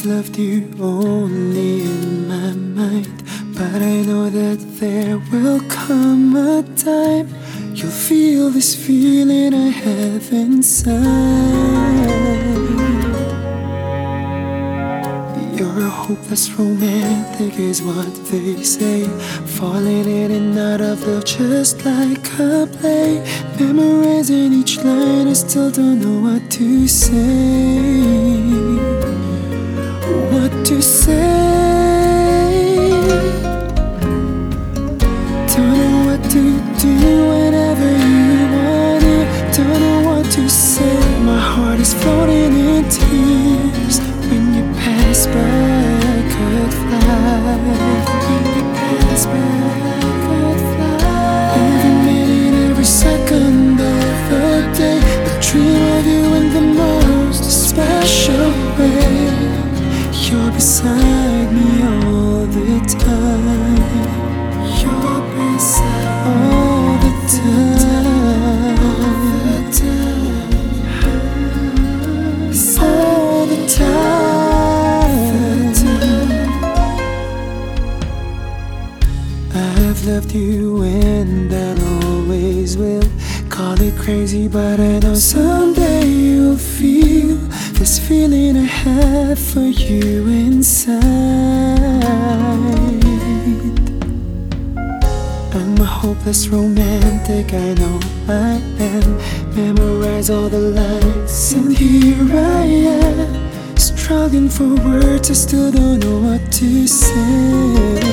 I've loved you only in my mind, but I know that there will come a time you'll feel this feeling I have inside. You're a hopeless romantic, is what they say. Falling in and out of love just like a play. Memorizing each line, I still don't know what to say. To say. My heart is floating in tears when you pass by. I could fly. When you pass by, I could fly. Every minute, every second of the day, I dream of you in the most special way. You're beside me all the time. You're beside all I've loved you and I always will. Call it crazy, but I know someday you'll feel this feeling I have for you inside. I'm a hopeless romantic, I know I am. Memorize all the lines, and here I am. Struggling for words, I still don't know what to say.